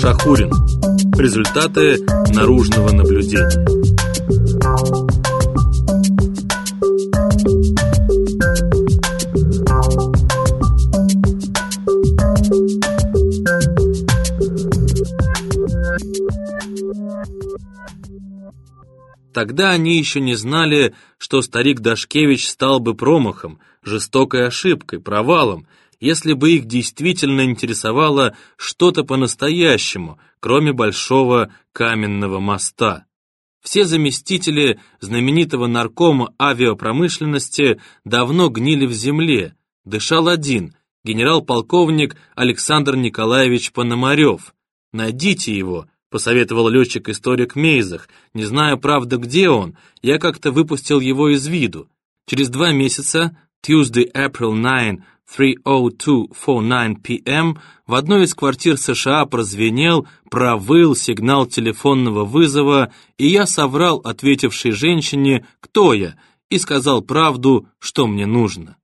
Шахурин. Результаты наружного наблюдения. Тогда они еще не знали, что старик Дашкевич стал бы промахом, жестокой ошибкой, провалом, если бы их действительно интересовало что-то по-настоящему, кроме большого каменного моста. Все заместители знаменитого наркома авиапромышленности давно гнили в земле, дышал один, генерал-полковник Александр Николаевич Пономарев. Найдите его, посоветовал летчик-историк Мейзах. Не знаю, правда, где он, я как-то выпустил его из виду. Через два месяца, Tuesday, April 9, 3.02.49 p.m. в одной из квартир США прозвенел, провыл сигнал телефонного вызова, и я соврал ответившей женщине, кто я, и сказал правду, что мне нужно.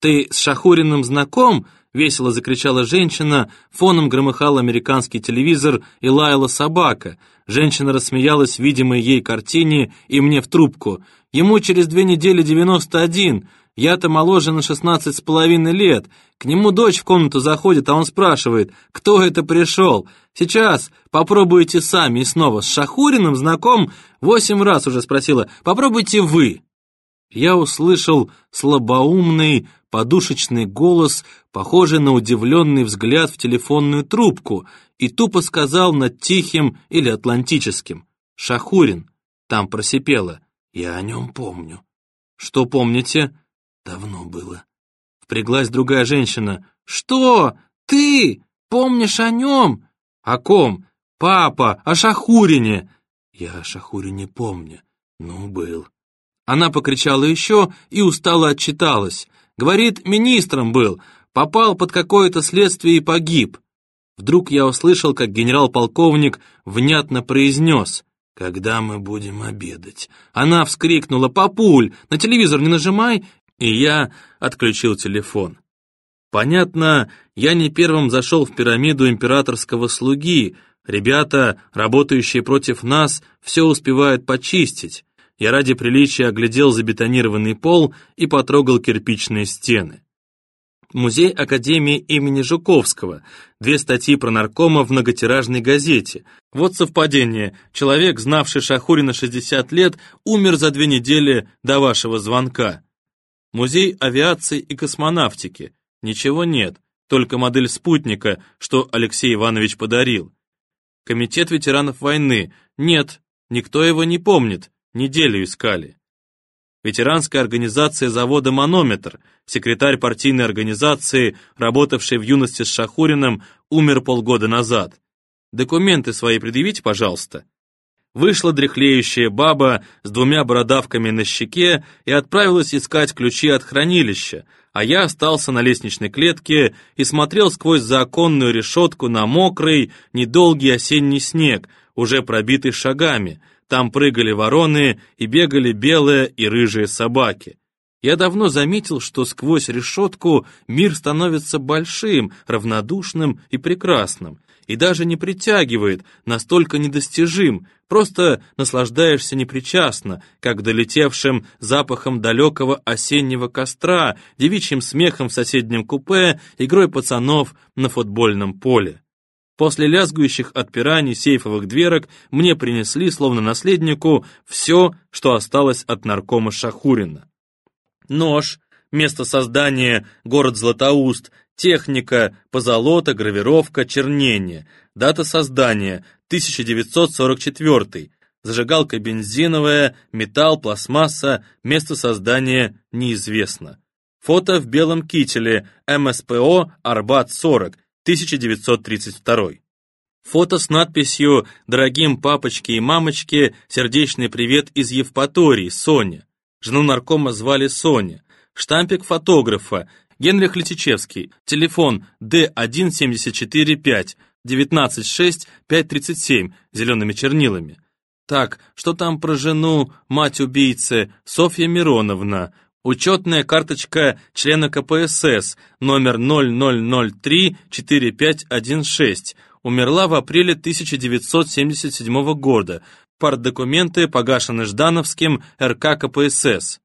«Ты с Шахуриным знаком?» — весело закричала женщина, фоном громыхал американский телевизор и лаяла собака. Женщина рассмеялась видимой ей картине и мне в трубку. «Ему через две недели девяносто один. Я-то моложе на шестнадцать с половиной лет. К нему дочь в комнату заходит, а он спрашивает, кто это пришел. Сейчас попробуйте сами и снова. С Шахуриным знаком восемь раз уже спросила. Попробуйте вы». Я услышал слабоумный, подушечный голос, похожий на удивленный взгляд в телефонную трубку, и тупо сказал над тихим или атлантическим. «Шахурин». Там просипело. «Я о нем помню». «Что помните?» «Давно было». Впряглась другая женщина. «Что? Ты? Помнишь о нем?» «О ком? Папа, о Шахурине!» «Я о Шахурине помню. Ну, был». Она покричала еще и устало отчиталась. Говорит, министром был, попал под какое-то следствие и погиб. Вдруг я услышал, как генерал-полковник внятно произнес «Когда мы будем обедать?» Она вскрикнула «Папуль, на телевизор не нажимай!» И я отключил телефон. Понятно, я не первым зашел в пирамиду императорского слуги. Ребята, работающие против нас, все успевают почистить я ради приличия оглядел забетонированный пол и потрогал кирпичные стены. Музей Академии имени Жуковского. Две статьи про наркома в многотиражной газете. Вот совпадение. Человек, знавший Шахурина 60 лет, умер за две недели до вашего звонка. Музей авиации и космонавтики. Ничего нет, только модель спутника, что Алексей Иванович подарил. Комитет ветеранов войны. Нет, никто его не помнит. Неделю искали. Ветеранская организация завода «Манометр», секретарь партийной организации, работавший в юности с Шахуриным, умер полгода назад. Документы свои предъявите, пожалуйста. Вышла дряхлеющая баба с двумя бородавками на щеке и отправилась искать ключи от хранилища, а я остался на лестничной клетке и смотрел сквозь законную решетку на мокрый, недолгий осенний снег, уже пробитый шагами, там прыгали вороны и бегали белые и рыжие собаки. Я давно заметил, что сквозь решетку мир становится большим, равнодушным и прекрасным, и даже не притягивает, настолько недостижим, просто наслаждаешься непричастно, как долетевшим запахом далекого осеннего костра, девичьим смехом в соседнем купе, игрой пацанов на футбольном поле. После лязгующих отпираний сейфовых дверок мне принесли, словно наследнику, все, что осталось от наркома Шахурина. Нож, место создания, город Златоуст, техника, позолота, гравировка, чернение, дата создания 1944, зажигалка бензиновая, металл, пластмасса, место создания неизвестно. Фото в белом кителе, МСПО, Арбат-40, 1932. Фото с надписью «Дорогим папочке и мамочке, сердечный привет из Евпатории, Соня». Жену наркома звали Соня. Штампик фотографа Генрих Летичевский. Телефон D1745 196 537 зелеными чернилами. Так, что там про жену, мать убийцы, Софья Мироновна, Учетная карточка члена КПСС номер 0003-4516. умерла в апреле 1977 года. Партдокументы погашены Ждановским РК КПСС.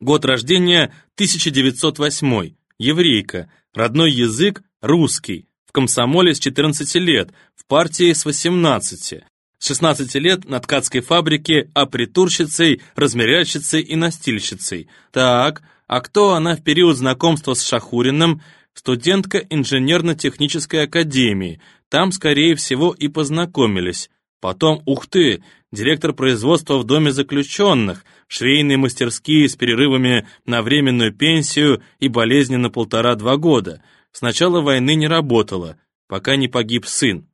Год рождения 1908. Еврейка. Родной язык русский. В комсомоле с 14 лет, в партии с 18. С 16 лет на ткацкой фабрике апритурщицей, размеряльщицей и настильщицей. Так, а кто она в период знакомства с Шахуриным? Студентка инженерно-технической академии. Там, скорее всего, и познакомились. Потом, ух ты, директор производства в доме заключенных, швейные мастерские с перерывами на временную пенсию и болезни на полтора-два года. С начала войны не работала, пока не погиб сын.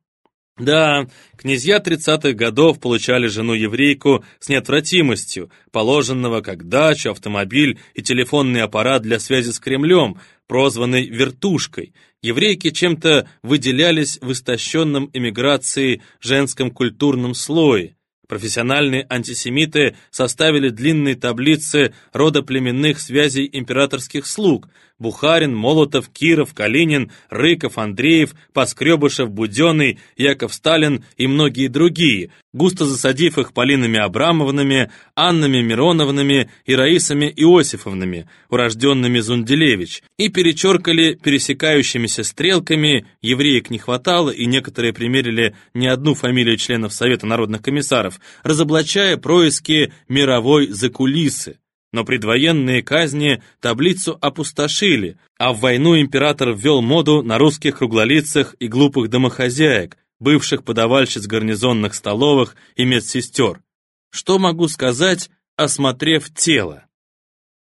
Да, князья тридцатых годов получали жену-еврейку с неотвратимостью, положенного как дачу, автомобиль и телефонный аппарат для связи с Кремлем, прозванный «вертушкой». Еврейки чем-то выделялись в истощенном эмиграции женском культурном слое. Профессиональные антисемиты составили длинные таблицы рода племенных связей императорских слуг – Бухарин, Молотов, Киров, Калинин, Рыков, Андреев, Поскребышев, Буденный, Яков Сталин и многие другие, густо засадив их Полинами Абрамовнами, Аннами Мироновнами и Раисами Иосифовнами, урожденными Зунделевич, и перечеркали пересекающимися стрелками, евреек не хватало, и некоторые примерили не одну фамилию членов Совета народных комиссаров, разоблачая происки мировой закулисы. Но предвоенные казни таблицу опустошили, а в войну император ввел моду на русских круглолицах и глупых домохозяек, бывших подавальщиц гарнизонных столовых и медсестер. Что могу сказать, осмотрев тело?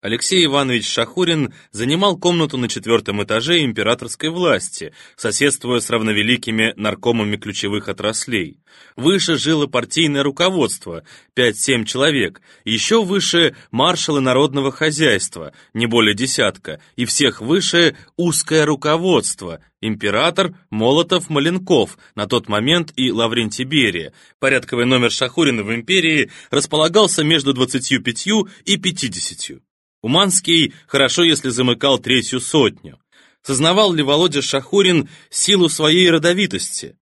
Алексей Иванович Шахурин занимал комнату на четвертом этаже императорской власти, соседствуя с равновеликими наркомами ключевых отраслей. Выше жило партийное руководство, 5-7 человек, еще выше маршалы народного хозяйства, не более десятка, и всех выше узкое руководство, император, Молотов, Маленков, на тот момент и Лаврентий Берия. Порядковый номер Шахурина в империи располагался между 25 и 50. Уманский хорошо, если замыкал третью сотню. Сознавал ли Володя Шахурин силу своей родовитости?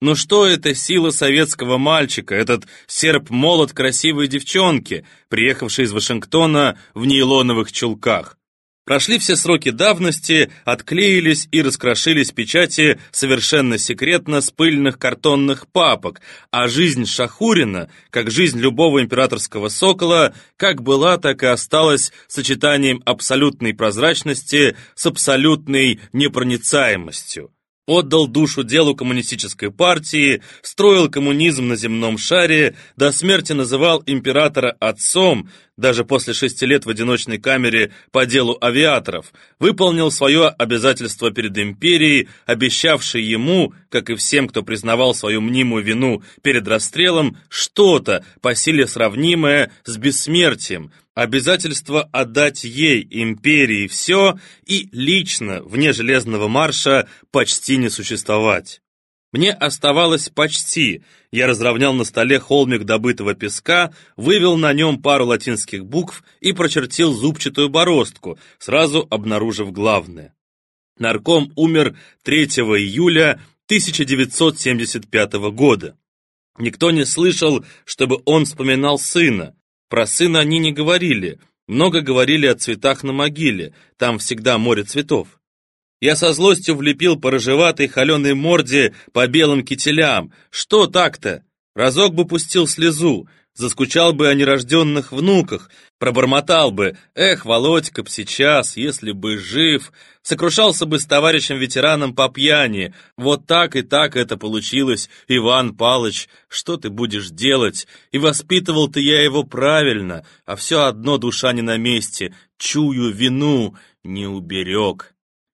Но что это сила советского мальчика, этот серп-молот красивой девчонки, приехавшей из Вашингтона в нейлоновых чулках? Прошли все сроки давности, отклеились и раскрошились печати совершенно секретно с пыльных картонных папок, а жизнь Шахурина, как жизнь любого императорского сокола, как была, так и осталась сочетанием абсолютной прозрачности с абсолютной непроницаемостью отдал душу делу коммунистической партии, строил коммунизм на земном шаре, до смерти называл императора отцом, даже после шести лет в одиночной камере по делу авиаторов, выполнил свое обязательство перед империей, обещавшей ему, как и всем, кто признавал свою мнимую вину перед расстрелом, что-то по силе сравнимое с бессмертием, обязательство отдать ей, империи, все и лично, вне Железного марша, почти не существовать. Мне оставалось почти. Я разровнял на столе холмик добытого песка, вывел на нем пару латинских букв и прочертил зубчатую бороздку, сразу обнаружив главное. Нарком умер 3 июля 1975 года. Никто не слышал, чтобы он вспоминал сына. Про сына они не говорили, много говорили о цветах на могиле, там всегда море цветов. Я со злостью влепил по рыжеватой холеной морде по белым кителям. Что так-то? Разок бы пустил слезу, заскучал бы о нерожденных внуках, пробормотал бы «Эх, Володька б сейчас, если бы жив», сокрушался бы с товарищем-ветераном по пьяни. Вот так и так это получилось, Иван Палыч, что ты будешь делать? И воспитывал ты я его правильно, а все одно душа не на месте, чую вину, не уберег.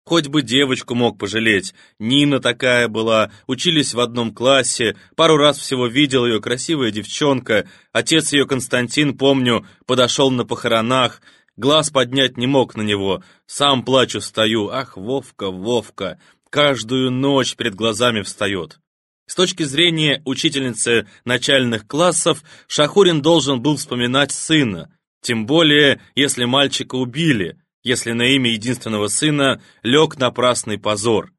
Хоть бы девочку мог пожалеть. Нина такая была, учились в одном классе, пару раз всего видел ее, красивая девчонка. Отец ее, Константин, помню, подошел на похоронах, глаз поднять не мог на него. Сам плачу стою, ах, Вовка, Вовка, каждую ночь перед глазами встает. С точки зрения учительницы начальных классов, Шахурин должен был вспоминать сына, тем более, если мальчика убили – если на имя единственного сына лег напрасный позор.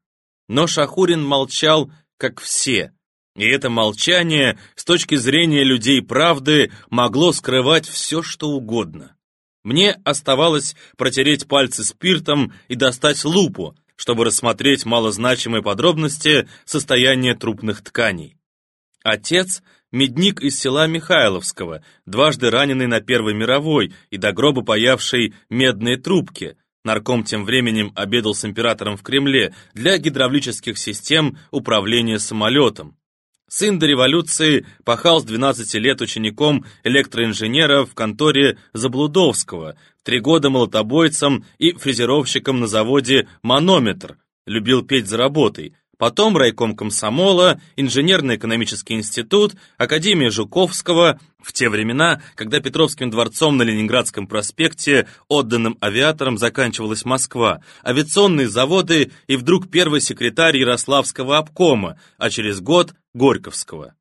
Но Шахурин молчал, как все. И это молчание, с точки зрения людей правды, могло скрывать все, что угодно. Мне оставалось протереть пальцы спиртом и достать лупу, чтобы рассмотреть малозначимые подробности состояния трупных тканей. Отец — медник из села Михайловского, дважды раненый на Первой мировой и до гроба паявший медные трубки. Нарком тем временем обедал с императором в Кремле для гидравлических систем управления самолетом. Сын до революции пахал с 12 лет учеником электроинженера в конторе Заблудовского, три года молотобойцем и фрезеровщиком на заводе «Манометр», любил петь за работой, потом райком комсомола, инженерно-экономический институт, Академия Жуковского, в те времена, когда Петровским дворцом на Ленинградском проспекте отданным авиаторам заканчивалась Москва, авиационные заводы и вдруг первый секретарь Ярославского обкома, а через год Горьковского.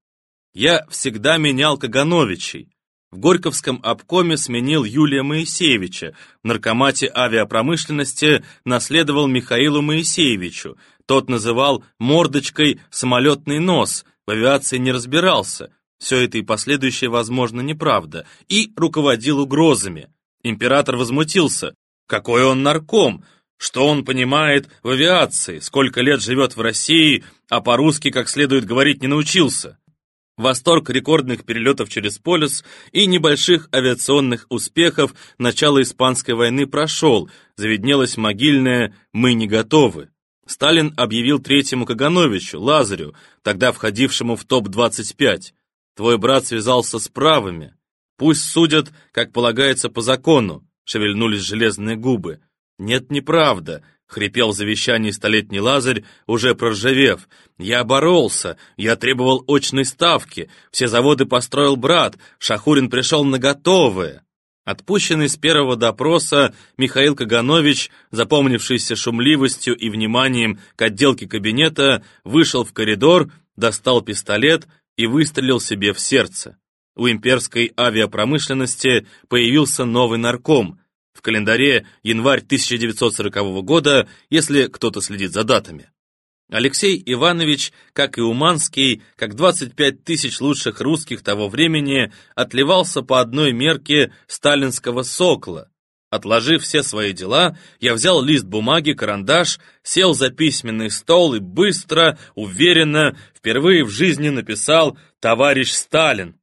Я всегда менял Кагановичей. В Горьковском обкоме сменил Юлия Моисеевича, в наркомате авиапромышленности наследовал Михаилу Моисеевичу, тот называл мордочкой самолетный нос, в авиации не разбирался, все это и последующее, возможно, неправда, и руководил угрозами. Император возмутился. Какой он нарком? Что он понимает в авиации? Сколько лет живет в России, а по-русски как следует говорить не научился? Восторг рекордных перелетов через полюс и небольших авиационных успехов начала Испанской войны прошел, заведнелось могильное «Мы не готовы». Сталин объявил третьему Кагановичу, Лазарю, тогда входившему в топ-25. Твой брат связался с правыми. Пусть судят, как полагается по закону, шевельнулись железные губы. Нет, неправда, хрипел в завещании столетний Лазарь, уже проржавев. Я боролся, я требовал очной ставки, все заводы построил брат, Шахурин пришел на готовое. Отпущенный с первого допроса, Михаил Каганович, запомнившийся шумливостью и вниманием к отделке кабинета, вышел в коридор, достал пистолет и выстрелил себе в сердце. У имперской авиапромышленности появился новый нарком. В календаре январь 1940 года, если кто-то следит за датами. Алексей Иванович, как и Уманский, как 25 тысяч лучших русских того времени, отливался по одной мерке сталинского сокола. Отложив все свои дела, я взял лист бумаги, карандаш, сел за письменный стол и быстро, уверенно, впервые в жизни написал «Товарищ Сталин».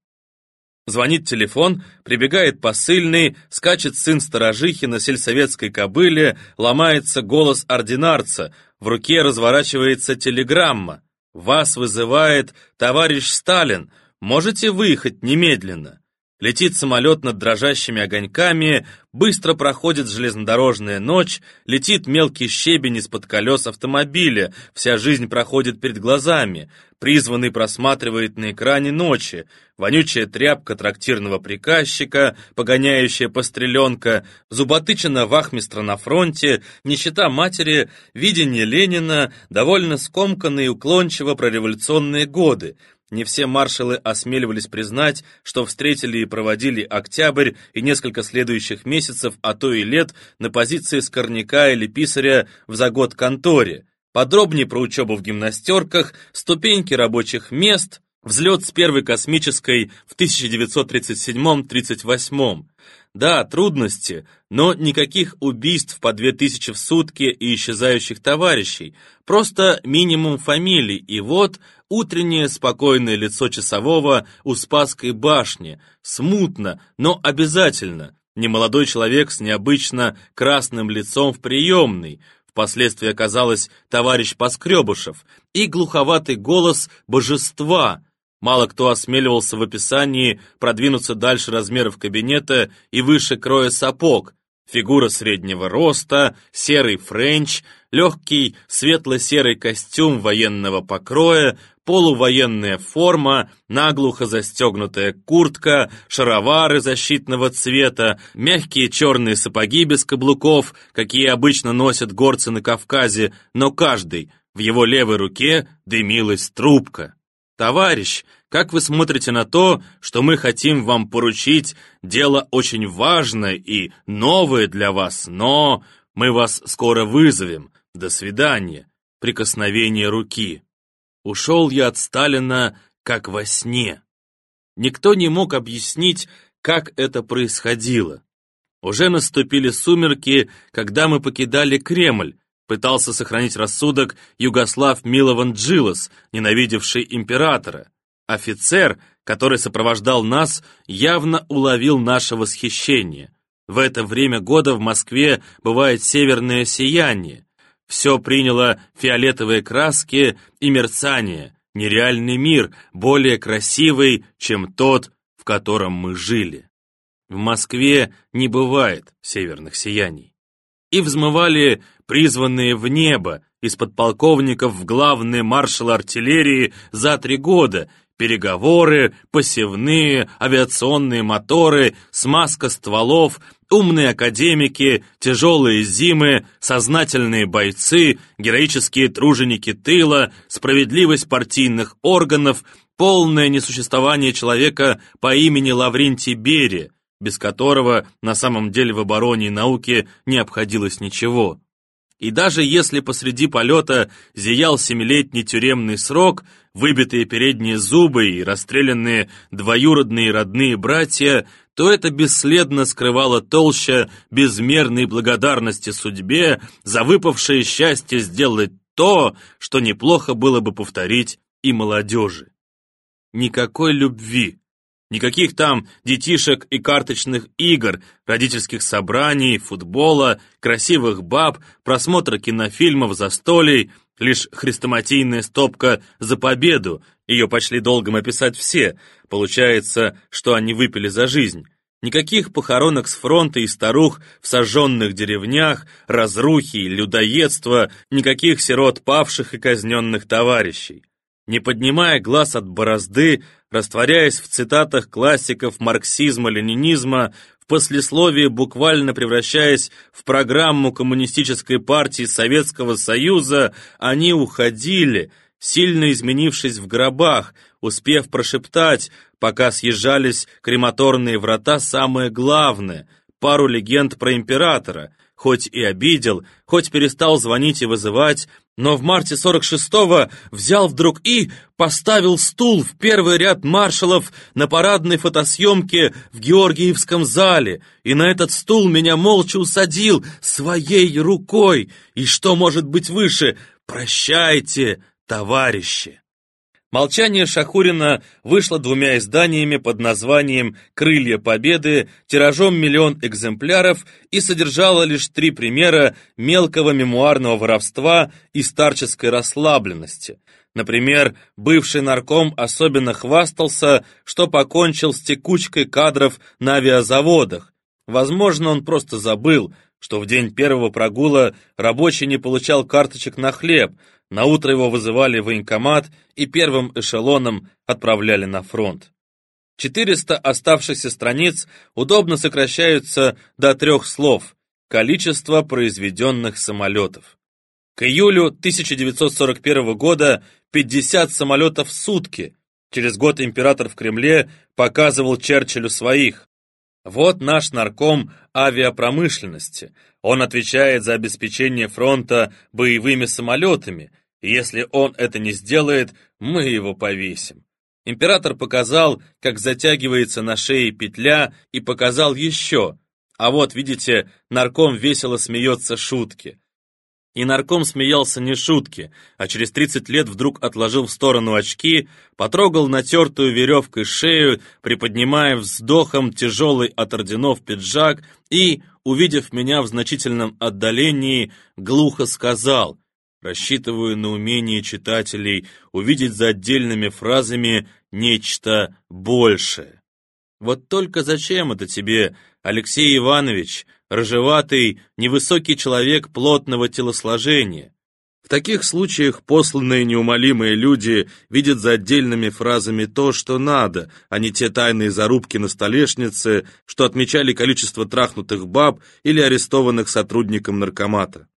Звонит телефон, прибегает посыльный, скачет сын сторожихи на сельсоветской кобыле, ломается голос ординарца, в руке разворачивается телеграмма. «Вас вызывает товарищ Сталин, можете выехать немедленно». Летит самолет над дрожащими огоньками, быстро проходит железнодорожная ночь, летит мелкий щебень из-под колес автомобиля, вся жизнь проходит перед глазами, призванный просматривает на экране ночи, вонючая тряпка трактирного приказчика, погоняющая постреленка, зуботычина вахмистра на фронте, нищета матери, видение Ленина, довольно скомканные и уклончиво прореволюционные годы, не все маршалы осмеливались признать, что встретили и проводили октябрь и несколько следующих месяцев, а то и лет, на позиции скорняка или писаря в загод конторе. Подробнее про учебу в гимнастерках, ступеньки рабочих мест, взлет с первой космической в 1937-38. Да, трудности, но никаких убийств по две тысячи в сутки и исчезающих товарищей, просто минимум фамилий, и вот утреннее спокойное лицо часового у Спасской башни, смутно, но обязательно, немолодой человек с необычно красным лицом в приемной, впоследствии оказалось товарищ Поскребышев, и глуховатый голос божества, Мало кто осмеливался в описании продвинуться дальше размеров кабинета и выше кроя сапог. Фигура среднего роста, серый френч, легкий светло-серый костюм военного покроя, полувоенная форма, наглухо застегнутая куртка, шаровары защитного цвета, мягкие черные сапоги без каблуков, какие обычно носят горцы на Кавказе, но каждый, в его левой руке дымилась трубка. «Товарищ, как вы смотрите на то, что мы хотим вам поручить дело очень важное и новое для вас, но мы вас скоро вызовем. До свидания». Прикосновение руки. Ушел я от Сталина, как во сне. Никто не мог объяснить, как это происходило. Уже наступили сумерки, когда мы покидали Кремль, пытался сохранить рассудок Югослав Милован Джилос, ненавидевший императора. Офицер, который сопровождал нас, явно уловил наше восхищение. В это время года в Москве бывает северное сияние. Все приняло фиолетовые краски и мерцание, нереальный мир, более красивый, чем тот, в котором мы жили. В Москве не бывает северных сияний. И взмывали призванные в небо из подполковников в главные маршалы артиллерии за три года, переговоры, посевные, авиационные моторы, смазка стволов, умные академики, тяжелые зимы, сознательные бойцы, героические труженики тыла, справедливость партийных органов, полное несуществование человека по имени Лаврентий Берия, без которого на самом деле в обороне и науке не обходилось ничего. И даже если посреди полета зиял семилетний тюремный срок, выбитые передние зубы и расстрелянные двоюродные родные братья, то это бесследно скрывало толща безмерной благодарности судьбе за выпавшее счастье сделать то, что неплохо было бы повторить и молодежи. Никакой любви, Никаких там детишек и карточных игр, родительских собраний, футбола, красивых баб, просмотра кинофильмов, застолий, лишь хрестоматийная стопка за победу, ее почли долгом описать все, получается, что они выпили за жизнь. Никаких похоронок с фронта и старух в сожженных деревнях, разрухи, людоедства, никаких сирот павших и казненных товарищей. Не поднимая глаз от борозды, растворяясь в цитатах классиков марксизма-ленинизма, в послесловии буквально превращаясь в программу Коммунистической партии Советского Союза, они уходили, сильно изменившись в гробах, успев прошептать, пока съезжались крематорные врата, самое главное — пару легенд про императора, хоть и обидел, хоть перестал звонить и вызывать, но в марте 46-го взял вдруг и поставил стул в первый ряд маршалов на парадной фотосъемке в Георгиевском зале, и на этот стул меня молча усадил своей рукой. И что может быть выше? Прощайте, товарищи! Молчание Шахурина вышло двумя изданиями под названием «Крылья Победы», тиражом миллион экземпляров и содержало лишь три примера мелкого мемуарного воровства и старческой расслабленности. Например, бывший нарком особенно хвастался, что покончил с текучкой кадров на авиазаводах. Возможно, он просто забыл, что в день первого прогула рабочий не получал карточек на хлеб, на утро его вызывали в военкомат и первым эшелоном отправляли на фронт. 400 оставшихся страниц удобно сокращаются до трех слов «количество произведенных самолетов». К июлю 1941 года 50 самолетов в сутки. Через год император в Кремле показывал Черчиллю своих. Вот наш нарком авиапромышленности. Он отвечает за обеспечение фронта боевыми самолетами. Если он это не сделает, мы его повесим. Император показал, как затягивается на шее петля, и показал еще. А вот, видите, нарком весело смеется шутки. И нарком смеялся не шутки, а через 30 лет вдруг отложил в сторону очки, потрогал натертую веревкой шею, приподнимая вздохом тяжелый от орденов пиджак и, увидев меня в значительном отдалении, глухо сказал «Рассчитываю на умение читателей увидеть за отдельными фразами нечто большее». Вот только зачем это тебе, Алексей Иванович, рыжеватый, невысокий человек плотного телосложения. В таких случаях посланные неумолимые люди видят за отдельными фразами то, что надо, а не те тайные зарубки на столешнице, что отмечали количество трахнутых баб или арестованных сотрудником наркомата.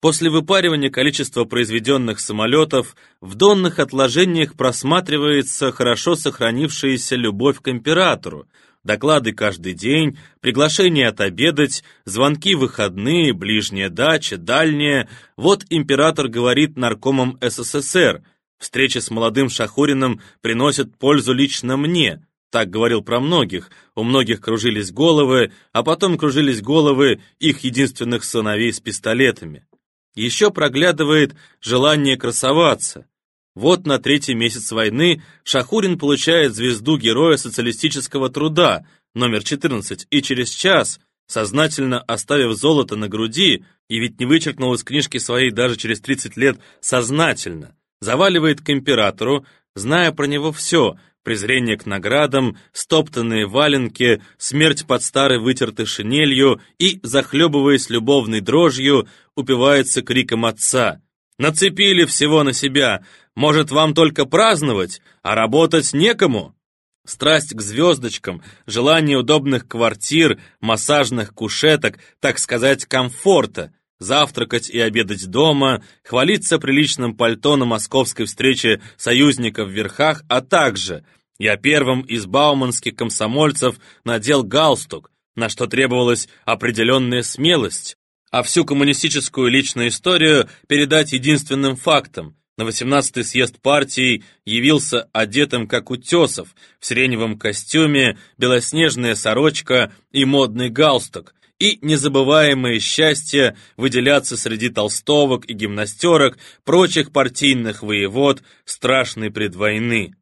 После выпаривания количества произведенных самолетов в донных отложениях просматривается хорошо сохранившаяся любовь к императору, доклады каждый день, приглашение отобедать, звонки выходные, ближняя дача, дальняя. Вот император говорит наркомам СССР, Встречи с молодым Шахуриным приносят пользу лично мне, так говорил про многих, у многих кружились головы, а потом кружились головы их единственных сыновей с пистолетами. Еще проглядывает желание красоваться. Вот на третий месяц войны Шахурин получает звезду Героя социалистического труда, номер 14, и через час, сознательно оставив золото на груди, и ведь не вычеркнул из книжки своей даже через 30 лет сознательно, заваливает к императору, зная про него все, презрение к наградам, стоптанные валенки, смерть под старой вытертой шинелью и, захлебываясь любовной дрожью, упивается криком отца. «Нацепили всего на себя! Может, вам только праздновать, а работать некому?» Страсть к звездочкам, желание удобных квартир, массажных кушеток, так сказать, комфорта — завтракать и обедать дома, хвалиться приличным пальто на московской встрече союзников в верхах, а также я первым из бауманских комсомольцев надел галстук, на что требовалась определенная смелость, а всю коммунистическую личную историю передать единственным фактом. На 18-й съезд партии явился одетым как утесов, в сиреневом костюме, белоснежная сорочка и модный галстук, и незабываемое счастье выделяться среди толстовок и гимнастерок, прочих партийных воевод страшной предвойны.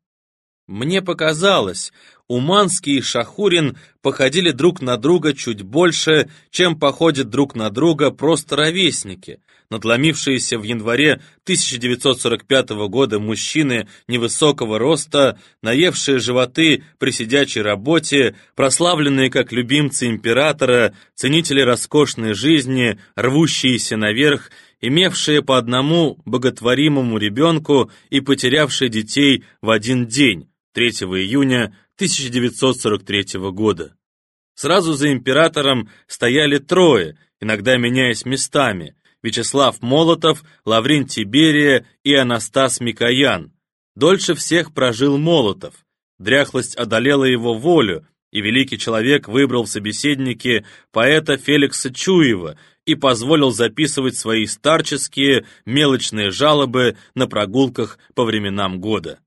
Мне показалось, Уманский и Шахурин походили друг на друга чуть больше, чем походят друг на друга просто ровесники, надломившиеся в январе 1945 года мужчины невысокого роста, наевшие животы при сидячей работе, прославленные как любимцы императора, ценители роскошной жизни, рвущиеся наверх, имевшие по одному боготворимому ребенку и потерявшие детей в один день, 3 июня 1943 года. Сразу за императором стояли трое, иногда меняясь местами, Вячеслав Молотов, Лаврентий Берия и Анастас Микоян. Дольше всех прожил Молотов. Дряхлость одолела его волю, и великий человек выбрал в собеседники поэта Феликса Чуева и позволил записывать свои старческие, мелочные жалобы на прогулках по временам года.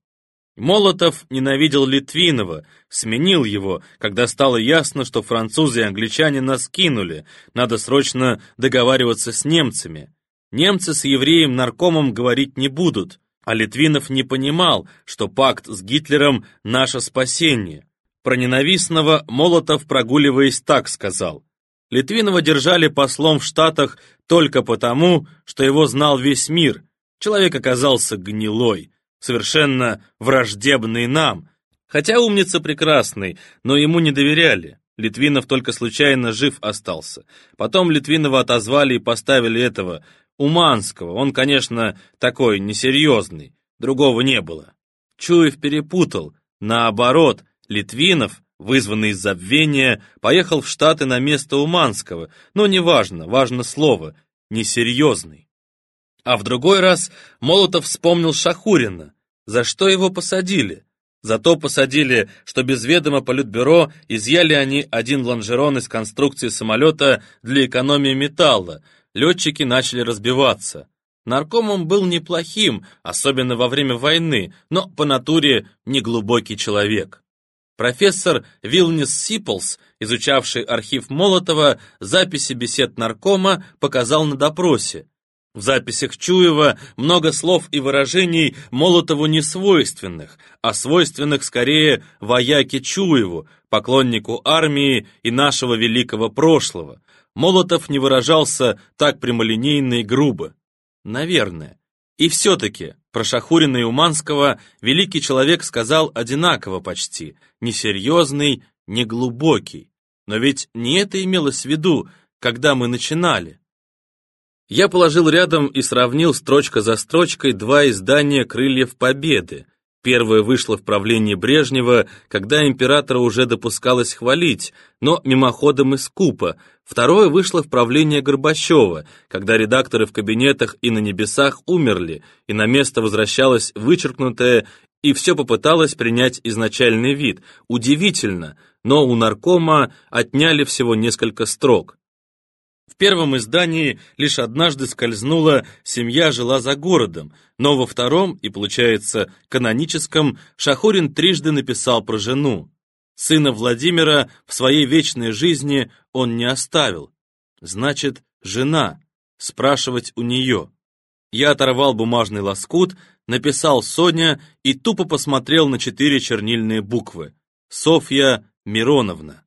Молотов ненавидел Литвинова, сменил его, когда стало ясно, что французы и англичане нас кинули, надо срочно договариваться с немцами. Немцы с евреем-наркомом говорить не будут, а Литвинов не понимал, что пакт с Гитлером — наше спасение. Про ненавистного Молотов, прогуливаясь, так сказал. Литвинова держали послом в Штатах только потому, что его знал весь мир. Человек оказался гнилой совершенно враждебный нам. Хотя умница прекрасный, но ему не доверяли. Литвинов только случайно жив остался. Потом Литвинова отозвали и поставили этого, Уманского. Он, конечно, такой несерьезный. Другого не было. Чуев перепутал. Наоборот, Литвинов, вызванный из забвения, поехал в Штаты на место Уманского. Но неважно, важно слово «несерьезный». А в другой раз Молотов вспомнил Шахурина. За что его посадили? За то посадили, что без ведома Политбюро изъяли они один лонжерон из конструкции самолета для экономии металла. Летчики начали разбиваться. Наркомом был неплохим, особенно во время войны, но по натуре неглубокий человек. Профессор Вилнис Сиплс, изучавший архив Молотова, записи бесед наркома показал на допросе. В записях Чуева много слов и выражений Молотову не свойственных, а свойственных скорее вояке Чуеву, поклоннику армии и нашего великого прошлого. Молотов не выражался так прямолинейно и грубо. Наверное. И все-таки про Шахурина и Уманского великий человек сказал одинаково почти, несерьезный, неглубокий. Но ведь не это имелось в виду, когда мы начинали. Я положил рядом и сравнил строчка за строчкой два издания «Крыльев Победы». Первое вышло в правлении Брежнева, когда императора уже допускалось хвалить, но мимоходом и скупо. Второе вышло в правление Горбачева, когда редакторы в кабинетах и на небесах умерли, и на место возвращалось вычеркнутое, и все попыталось принять изначальный вид. Удивительно, но у наркома отняли всего несколько строк. В первом издании лишь однажды скользнула «Семья жила за городом», но во втором, и получается каноническом, Шахурин трижды написал про жену. Сына Владимира в своей вечной жизни он не оставил. Значит, жена. Спрашивать у нее. Я оторвал бумажный лоскут, написал «Соня» и тупо посмотрел на четыре чернильные буквы. Софья Мироновна.